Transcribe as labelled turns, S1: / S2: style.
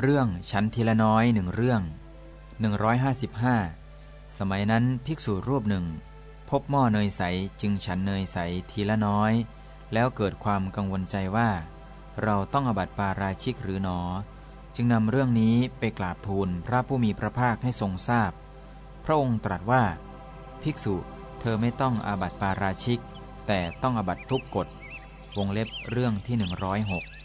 S1: เรื่องฉันทีละน้อยหนึ่งเรื่อง 155 สมัยนั้นภิกษุรูปหนึ่ง พบหม้อเนยใสจึงฉันเนยใสทีละน้อย แล้วเกิดความกังวลใจว่า เราต้องอบัติปาราชิกหรือหนอ จึงนำเรื่องนี้ไปกราบทูลพระผู้มีพระภาคให้ทรงทราบพพระองค์ตรัสว่า ภิกษุเธอไม่ต้องอาบัติปาราชิก แต่ต้องอบัติทุกกฎวงเล็บเรื่องที่106